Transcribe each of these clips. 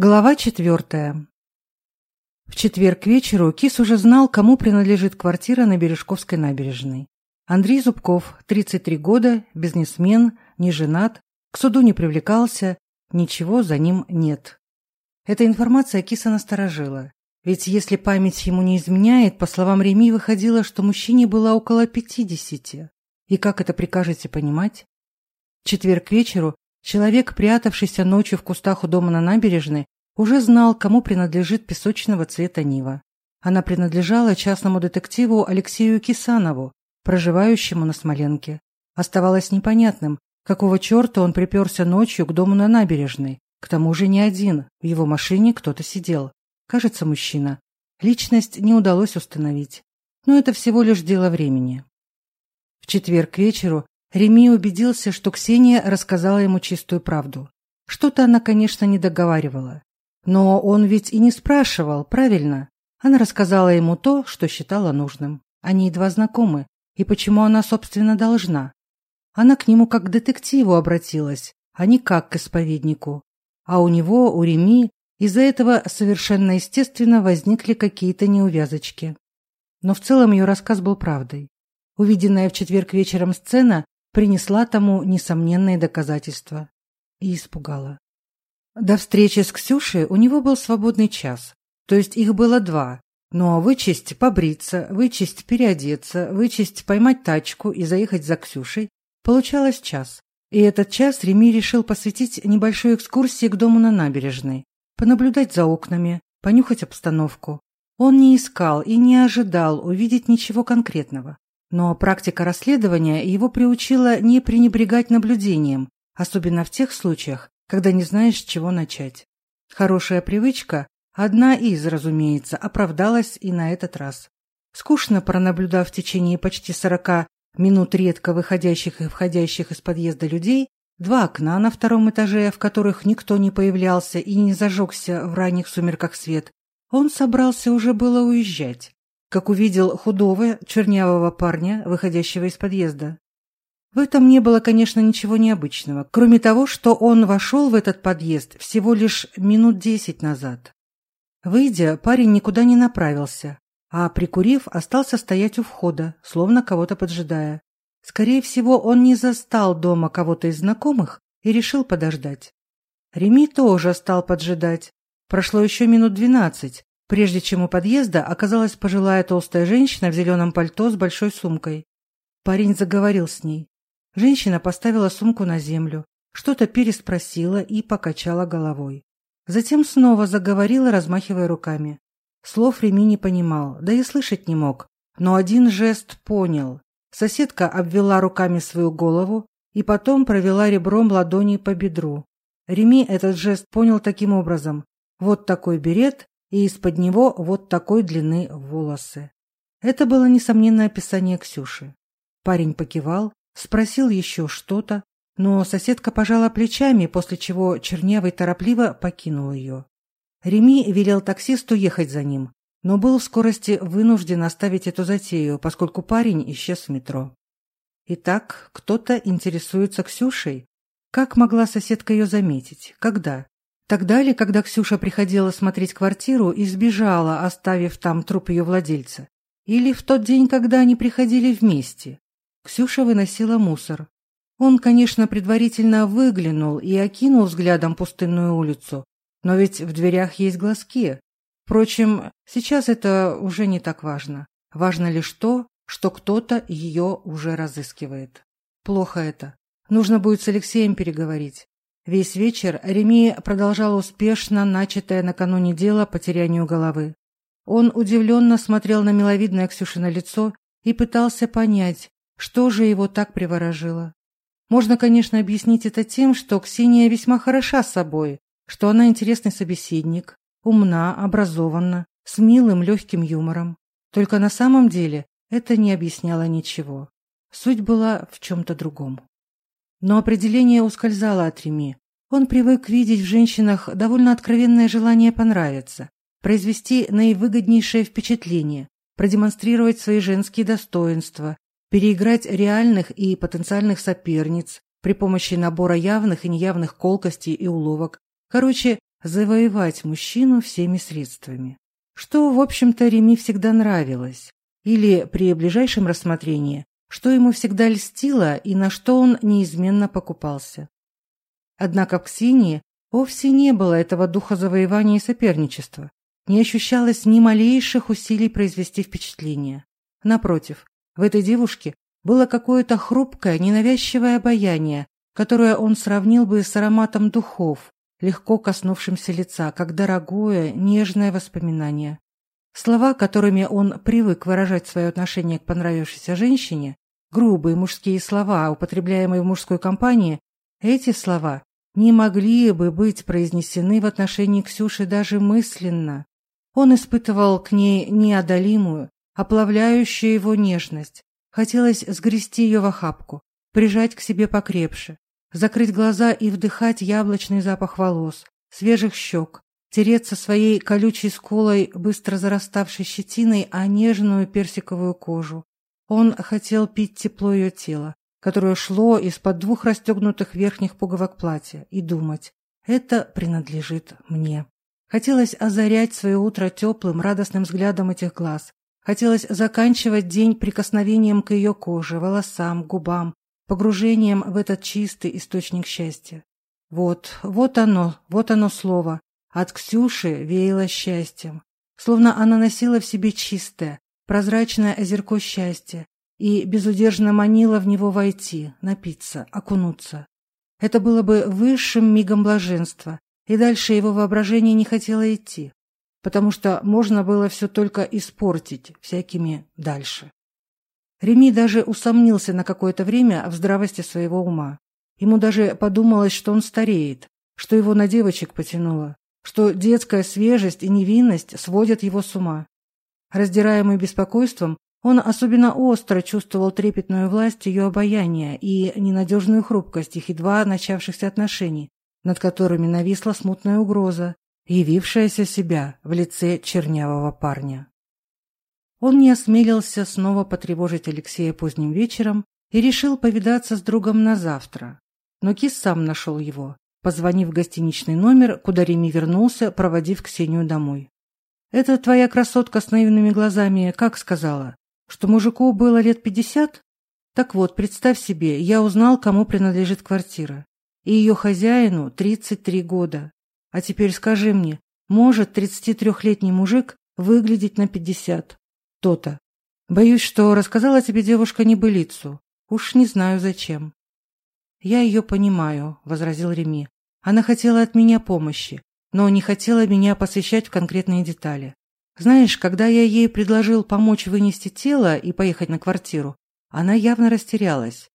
Глава четвертая. В четверг вечеру Кис уже знал, кому принадлежит квартира на Бережковской набережной. Андрей Зубков, 33 года, бизнесмен, не женат, к суду не привлекался, ничего за ним нет. Эта информация Киса насторожила. Ведь если память ему не изменяет, по словам Реми, выходило, что мужчине было около 50. И как это прикажете понимать? В четверг вечеру Человек, прятавшийся ночью в кустах у дома на набережной, уже знал, кому принадлежит песочного цвета Нива. Она принадлежала частному детективу Алексею Кисанову, проживающему на Смоленке. Оставалось непонятным, какого черта он приперся ночью к дому на набережной. К тому же не один, в его машине кто-то сидел. Кажется, мужчина. Личность не удалось установить. Но это всего лишь дело времени. В четверг к вечеру Реми убедился, что Ксения рассказала ему чистую правду. Что-то она, конечно, не договаривала. Но он ведь и не спрашивал, правильно? Она рассказала ему то, что считала нужным. Они едва знакомы, и почему она, собственно, должна? Она к нему как к детективу обратилась, а не как к исповеднику. А у него, у Реми, из-за этого совершенно естественно возникли какие-то неувязочки. Но в целом ее рассказ был правдой. Увиденная в четверг вечером сцена принесла тому несомненные доказательства и испугала. До встречи с Ксюшей у него был свободный час, то есть их было два. Ну а вычесть побриться, вычесть переодеться, вычесть поймать тачку и заехать за Ксюшей получалось час. И этот час Реми решил посвятить небольшой экскурсии к дому на набережной, понаблюдать за окнами, понюхать обстановку. Он не искал и не ожидал увидеть ничего конкретного. Но практика расследования его приучила не пренебрегать наблюдением, особенно в тех случаях, когда не знаешь, с чего начать. Хорошая привычка, одна из, разумеется, оправдалась и на этот раз. Скучно пронаблюдав в течение почти сорока минут редко выходящих и входящих из подъезда людей, два окна на втором этаже, в которых никто не появлялся и не зажегся в ранних сумерках свет, он собрался уже было уезжать, как увидел худого, чернявого парня, выходящего из подъезда. В этом не было, конечно, ничего необычного, кроме того, что он вошел в этот подъезд всего лишь минут десять назад. Выйдя, парень никуда не направился, а, прикурив, остался стоять у входа, словно кого-то поджидая. Скорее всего, он не застал дома кого-то из знакомых и решил подождать. Реми тоже стал поджидать. Прошло еще минут двенадцать, Прежде чем у подъезда оказалась пожилая толстая женщина в зеленом пальто с большой сумкой. Парень заговорил с ней. Женщина поставила сумку на землю, что-то переспросила и покачала головой. Затем снова заговорила, размахивая руками. Слов Реми не понимал, да и слышать не мог, но один жест понял. Соседка обвела руками свою голову и потом провела ребром ладони по бедру. Реми этот жест понял таким образом. Вот такой берет, и из-под него вот такой длины волосы. Это было несомненное описание Ксюши. Парень покивал, спросил еще что-то, но соседка пожала плечами, после чего Чернявый торопливо покинул ее. Реми велел таксисту ехать за ним, но был в скорости вынужден оставить эту затею, поскольку парень исчез в метро. Итак, кто-то интересуется Ксюшей? Как могла соседка ее заметить? Когда? Тогда ли, когда Ксюша приходила смотреть квартиру и сбежала, оставив там труп ее владельца? Или в тот день, когда они приходили вместе? Ксюша выносила мусор. Он, конечно, предварительно выглянул и окинул взглядом пустынную улицу, но ведь в дверях есть глазки. Впрочем, сейчас это уже не так важно. Важно лишь то, что кто-то ее уже разыскивает. Плохо это. Нужно будет с Алексеем переговорить. Весь вечер Реми продолжал успешно начатое накануне дело по терянию головы. Он удивленно смотрел на миловидное Ксюшино лицо и пытался понять, что же его так приворожило. Можно, конечно, объяснить это тем, что Ксения весьма хороша собой, что она интересный собеседник, умна, образованна, с милым легким юмором. Только на самом деле это не объясняло ничего. Суть была в чем-то другом. Но определение ускользало от Реми. Он привык видеть в женщинах довольно откровенное желание понравиться, произвести наивыгоднейшее впечатление, продемонстрировать свои женские достоинства, переиграть реальных и потенциальных соперниц при помощи набора явных и неявных колкостей и уловок. Короче, завоевать мужчину всеми средствами. Что, в общем-то, Реми всегда нравилось. Или при ближайшем рассмотрении что ему всегда льстило и на что он неизменно покупался. Однако в Ксении вовсе не было этого духа завоевания и соперничества. Не ощущалось ни малейших усилий произвести впечатление. Напротив, в этой девушке было какое-то хрупкое, ненавязчивое обаяние, которое он сравнил бы с ароматом духов, легко коснувшимся лица, как дорогое, нежное воспоминание. Слова, которыми он привык выражать свое отношение к понравившейся женщине, грубые мужские слова, употребляемые в мужской компании, эти слова не могли бы быть произнесены в отношении Ксюши даже мысленно. Он испытывал к ней неодолимую, оплавляющую его нежность. Хотелось сгрести ее в охапку, прижать к себе покрепше, закрыть глаза и вдыхать яблочный запах волос, свежих щек, тереться своей колючей сколой быстро зараставшей щетиной, о а нежную персиковую кожу, он хотел пить тепло ее тела, которое шло из-под двух расстегнутых верхних пуговок платья, и думать «это принадлежит мне». Хотелось озарять свое утро теплым, радостным взглядом этих глаз. Хотелось заканчивать день прикосновением к ее коже, волосам, губам, погружением в этот чистый источник счастья. Вот, вот оно, вот оно слово. От Ксюши веяло счастьем. Словно она носила в себе чистое, прозрачное озерко счастья, и безудержно манила в него войти, напиться, окунуться. Это было бы высшим мигом блаженства, и дальше его воображение не хотело идти, потому что можно было все только испортить всякими дальше. Реми даже усомнился на какое-то время в здравости своего ума. Ему даже подумалось, что он стареет, что его на девочек потянуло, что детская свежесть и невинность сводят его с ума. Раздираемый беспокойством, он особенно остро чувствовал трепетную власть ее обаяния и ненадежную хрупкость их едва начавшихся отношений, над которыми нависла смутная угроза, явившаяся себя в лице чернявого парня. Он не осмелился снова потревожить Алексея поздним вечером и решил повидаться с другом на завтра. Но Кис сам нашел его, позвонив в гостиничный номер, куда Реми вернулся, проводив Ксению домой. Этот твоя красотка с наивными глазами как сказала, что мужику было лет пятьдесят? Так вот, представь себе, я узнал, кому принадлежит квартира. И ее хозяину тридцать три года. А теперь скажи мне, может тридцати трехлетний мужик выглядеть на пятьдесят? То-то. Боюсь, что рассказала тебе девушка небылицу. Уж не знаю зачем. Я ее понимаю, возразил Реми. Она хотела от меня помощи, но не хотела меня посвящать в конкретные детали. Знаешь, когда я ей предложил помочь вынести тело и поехать на квартиру, она явно растерялась.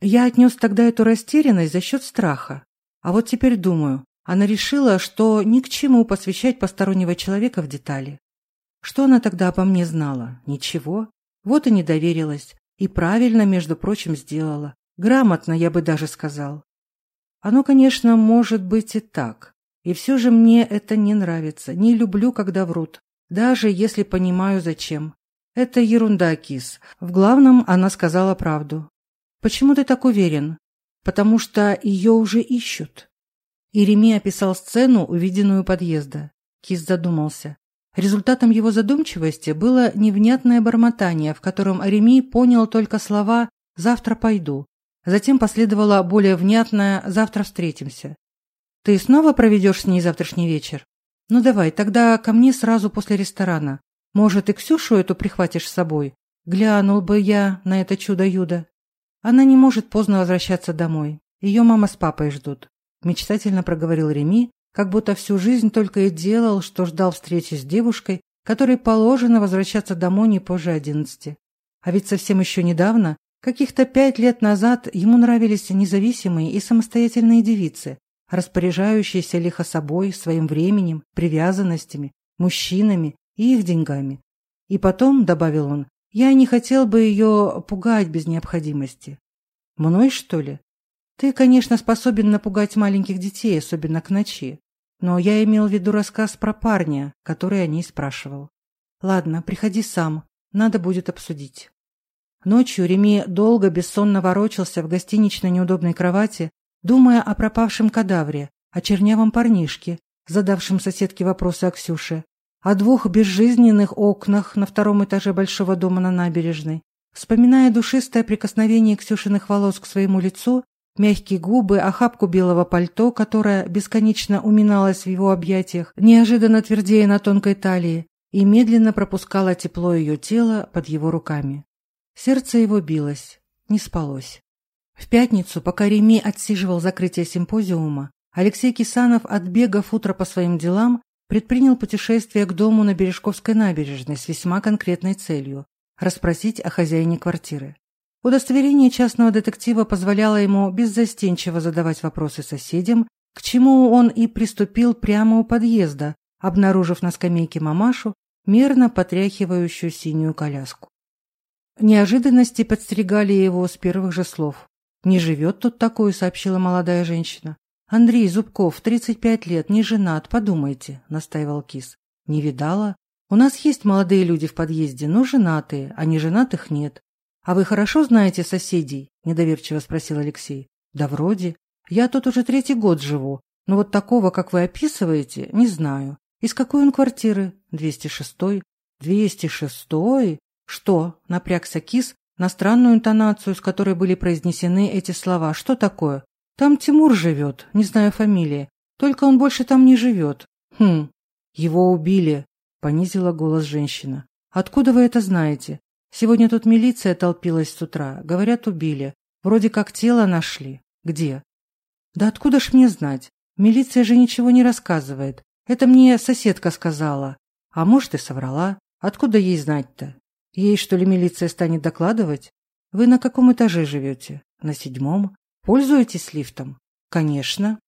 Я отнес тогда эту растерянность за счет страха. А вот теперь думаю, она решила, что ни к чему посвящать постороннего человека в детали. Что она тогда обо мне знала? Ничего. Вот и не доверилась. И правильно, между прочим, сделала. Грамотно, я бы даже сказал. Оно, конечно, может быть и так. И все же мне это не нравится. Не люблю, когда врут. Даже если понимаю, зачем. Это ерунда, Кис. В главном она сказала правду. Почему ты так уверен? Потому что ее уже ищут. Иреми описал сцену, увиденную у подъезда. Кис задумался. Результатом его задумчивости было невнятное бормотание, в котором Реми понял только слова «завтра пойду». Затем последовало более внятное «завтра встретимся». «Ты снова проведешь с ней завтрашний вечер? Ну давай, тогда ко мне сразу после ресторана. Может, и Ксюшу эту прихватишь с собой? Глянул бы я на это чудо-юдо. Она не может поздно возвращаться домой. Ее мама с папой ждут», – мечтательно проговорил Реми, как будто всю жизнь только и делал, что ждал встречи с девушкой, которой положено возвращаться домой не позже одиннадцати. А ведь совсем еще недавно, каких-то пять лет назад, ему нравились независимые и самостоятельные девицы, распоряжающие лихо собой, своим временем, привязанностями, мужчинами и их деньгами. И потом, добавил он, я не хотел бы ее пугать без необходимости. Мной, что ли? Ты, конечно, способен напугать маленьких детей, особенно к ночи. Но я имел в виду рассказ про парня, который о ней спрашивал. Ладно, приходи сам, надо будет обсудить. Ночью Реми долго бессонно ворочался в гостинично неудобной кровати, думая о пропавшем кадавре, о чернявом парнишке, задавшем соседке вопросы о Ксюше, о двух безжизненных окнах на втором этаже большого дома на набережной, вспоминая душистое прикосновение Ксюшиных волос к своему лицу, мягкие губы, охапку белого пальто, которое бесконечно уминалось в его объятиях, неожиданно твердее на тонкой талии, и медленно пропускало тепло ее тела под его руками. Сердце его билось, не спалось. В пятницу, пока Реми отсиживал закрытие симпозиума, Алексей Кисанов, отбегав утро по своим делам, предпринял путешествие к дому на Бережковской набережной с весьма конкретной целью – расспросить о хозяине квартиры. Удостоверение частного детектива позволяло ему беззастенчиво задавать вопросы соседям, к чему он и приступил прямо у подъезда, обнаружив на скамейке мамашу, мерно потряхивающую синюю коляску. Неожиданности подстерегали его с первых же слов. «Не живет тут такую», — сообщила молодая женщина. «Андрей Зубков, 35 лет, не женат, подумайте», — настаивал Кис. «Не видала? У нас есть молодые люди в подъезде, но женатые, а неженатых нет. А вы хорошо знаете соседей?» — недоверчиво спросил Алексей. «Да вроде. Я тут уже третий год живу, но вот такого, как вы описываете, не знаю. Из какой он квартиры? 206-й?» «206-й? Что?» — напрягся Кис, на странную интонацию, с которой были произнесены эти слова. «Что такое?» «Там Тимур живет, не знаю фамилии. Только он больше там не живет». «Хм, его убили», – понизила голос женщина. «Откуда вы это знаете?» Сегодня тут милиция толпилась с утра. Говорят, убили. Вроде как тело нашли. Где? Да откуда ж мне знать? Милиция же ничего не рассказывает. Это мне соседка сказала. А может, и соврала. Откуда ей знать-то? Ей, что ли, милиция станет докладывать? Вы на каком этаже живете? На седьмом? Пользуетесь лифтом? Конечно.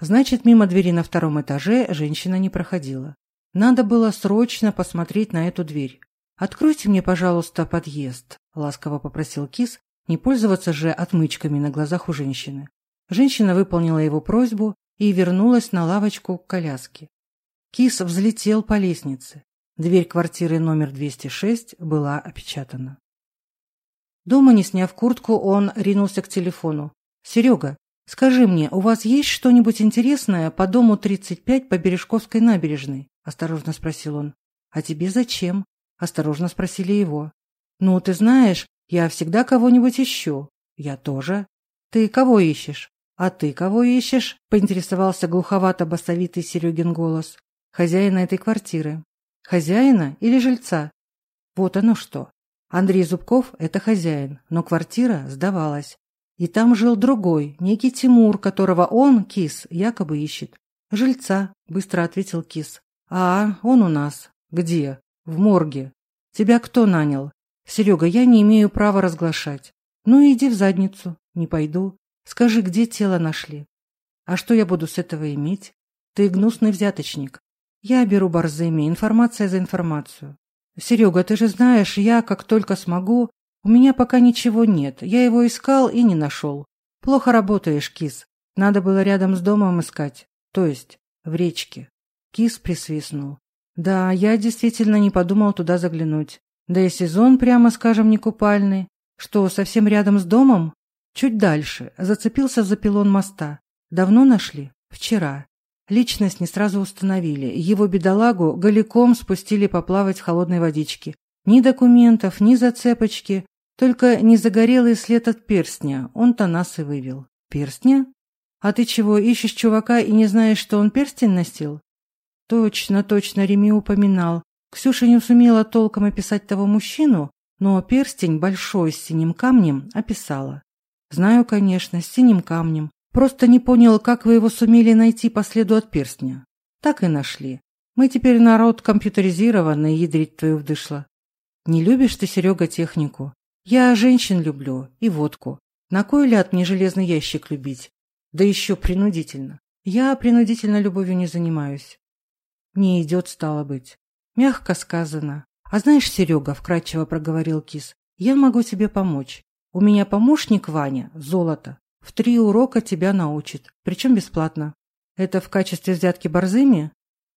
Значит, мимо двери на втором этаже женщина не проходила. Надо было срочно посмотреть на эту дверь. «Откройте мне, пожалуйста, подъезд», – ласково попросил Кис, не пользоваться же отмычками на глазах у женщины. Женщина выполнила его просьбу и вернулась на лавочку к коляске. Кис взлетел по лестнице. Дверь квартиры номер 206 была опечатана. Дома, не сняв куртку, он ринулся к телефону. «Серега, скажи мне, у вас есть что-нибудь интересное по дому 35 по Бережковской набережной?» – осторожно спросил он. «А тебе зачем?» Осторожно спросили его. «Ну, ты знаешь, я всегда кого-нибудь ищу». «Я тоже». «Ты кого ищешь?» «А ты кого ищешь?» – поинтересовался глуховато-басовитый Серегин голос. «Хозяина этой квартиры». Хозяина или жильца? Вот оно что. Андрей Зубков – это хозяин, но квартира сдавалась. И там жил другой, некий Тимур, которого он, кис, якобы ищет. «Жильца», – быстро ответил кис. «А, он у нас. Где? В морге. Тебя кто нанял? Серега, я не имею права разглашать. Ну иди в задницу. Не пойду. Скажи, где тело нашли? А что я буду с этого иметь? Ты гнусный взяточник. Я беру борзыми, информация за информацию. Серега, ты же знаешь, я, как только смогу, у меня пока ничего нет. Я его искал и не нашел. Плохо работаешь, кис. Надо было рядом с домом искать. То есть, в речке. Кис присвистнул. Да, я действительно не подумал туда заглянуть. Да и сезон, прямо скажем, не купальный. Что, совсем рядом с домом? Чуть дальше. Зацепился за пилон моста. Давно нашли? Личность не сразу установили. Его бедолагу голиком спустили поплавать в холодной водичке. Ни документов, ни зацепочки, только не загорелый след от перстня. Он-то нас и вывел. Перстня? А ты чего, ищешь чувака и не знаешь, что он перстень носил? Точно, точно, Реми упоминал. Ксюша не сумела толком описать того мужчину, но перстень большой с синим камнем описала. Знаю, конечно, с синим камнем. Просто не понял, как вы его сумели найти по следу от перстня. Так и нашли. Мы теперь народ компьютеризированный, ядрить твою вдышла. Не любишь ты, Серега, технику. Я женщин люблю и водку. На кой ляд мне железный ящик любить? Да еще принудительно. Я принудительно любовью не занимаюсь. Не идет, стало быть. Мягко сказано. А знаешь, Серега, вкратчиво проговорил кис, я могу тебе помочь. У меня помощник Ваня, золото. В три урока тебя научит, причем бесплатно. Это в качестве взятки борзыми?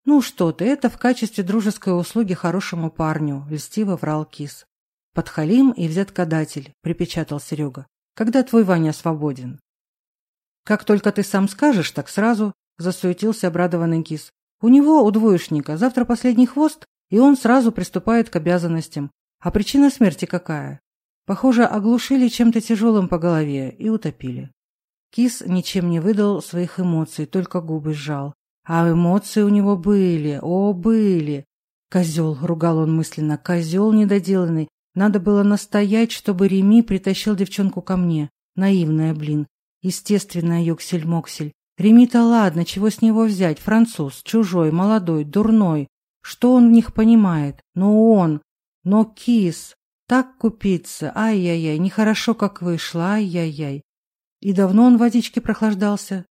Ну что ты, это в качестве дружеской услуги хорошему парню, льстиво врал Кис. Подхалим и взяткодатель, припечатал Серега. Когда твой Ваня свободен? Как только ты сам скажешь, так сразу. — засуетился обрадованный кис. «У него, у двоечника, завтра последний хвост, и он сразу приступает к обязанностям. А причина смерти какая? Похоже, оглушили чем-то тяжелым по голове и утопили». Кис ничем не выдал своих эмоций, только губы сжал. А эмоции у него были, о, были. Козел, ругал он мысленно, козел недоделанный. Надо было настоять, чтобы Реми притащил девчонку ко мне. Наивная, блин. Естественно, ее ксель-моксель. Реми-то ладно, чего с него взять? Француз, чужой, молодой, дурной. Что он в них понимает? Но он, но кис. Так купиться, ай-яй-яй, нехорошо как вышло, ай-яй-яй и давно он водички прохлаждался.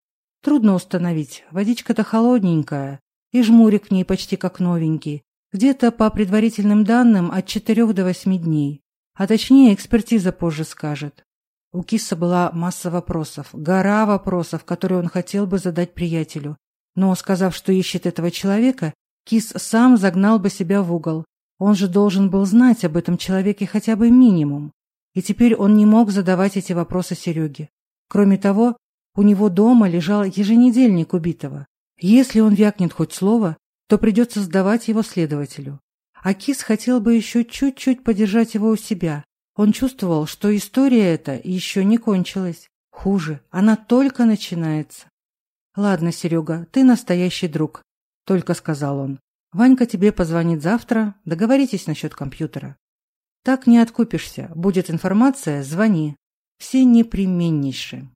Трудно установить, водичка-то холодненькая, и жмурик в ней почти как новенький, где-то по предварительным данным от четырех до восьми дней. А точнее, экспертиза позже скажет. У Киса была масса вопросов, гора вопросов, которые он хотел бы задать приятелю. Но, сказав, что ищет этого человека, Кис сам загнал бы себя в угол. Он же должен был знать об этом человеке хотя бы минимум. И теперь он не мог задавать эти вопросы Сереге. Кроме того, у него дома лежал еженедельник убитого. Если он вякнет хоть слово, то придется сдавать его следователю. Акис хотел бы еще чуть-чуть подержать его у себя. Он чувствовал, что история эта еще не кончилась. Хуже, она только начинается. «Ладно, Серега, ты настоящий друг», — только сказал он. «Ванька тебе позвонит завтра, договоритесь насчет компьютера». «Так не откупишься. Будет информация, звони все непременнейши.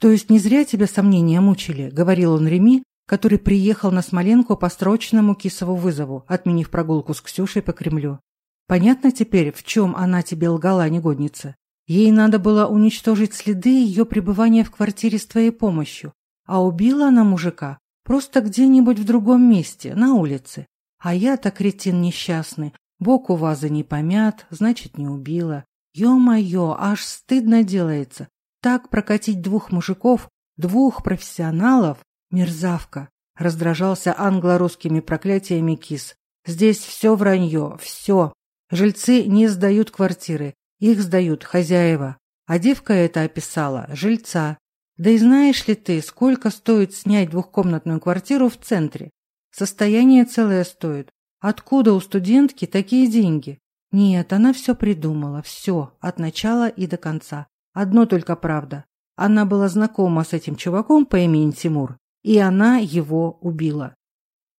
То есть не зря тебя сомнения мучили, говорил он Реми, который приехал на Смоленку по срочному кисову вызову, отменив прогулку с Ксюшей по Кремлю. Понятно теперь, в чем она тебе лгала, негодница? Ей надо было уничтожить следы ее пребывания в квартире с твоей помощью, а убила она мужика просто где-нибудь в другом месте, на улице. А я-то кретин несчастный, бок у вазы не помят, значит, не убила. Ё-моё, аж стыдно делается. Так прокатить двух мужиков, двух профессионалов? Мерзавка. Раздражался англо-русскими проклятиями кис. Здесь все вранье, все. Жильцы не сдают квартиры, их сдают хозяева. А девка это описала, жильца. Да и знаешь ли ты, сколько стоит снять двухкомнатную квартиру в центре? Состояние целое стоит. Откуда у студентки такие деньги? Нет, она все придумала, все, от начала и до конца. Одно только правда. Она была знакома с этим чуваком по имени Тимур, и она его убила.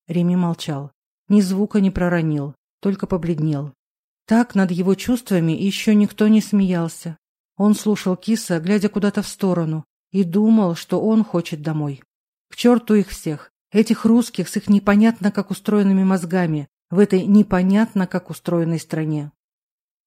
Реми молчал. Ни звука не проронил, только побледнел. Так над его чувствами еще никто не смеялся. Он слушал киса, глядя куда-то в сторону, и думал, что он хочет домой. К черту их всех, этих русских с их непонятно как устроенными мозгами, в этой непонятно как устроенной стране.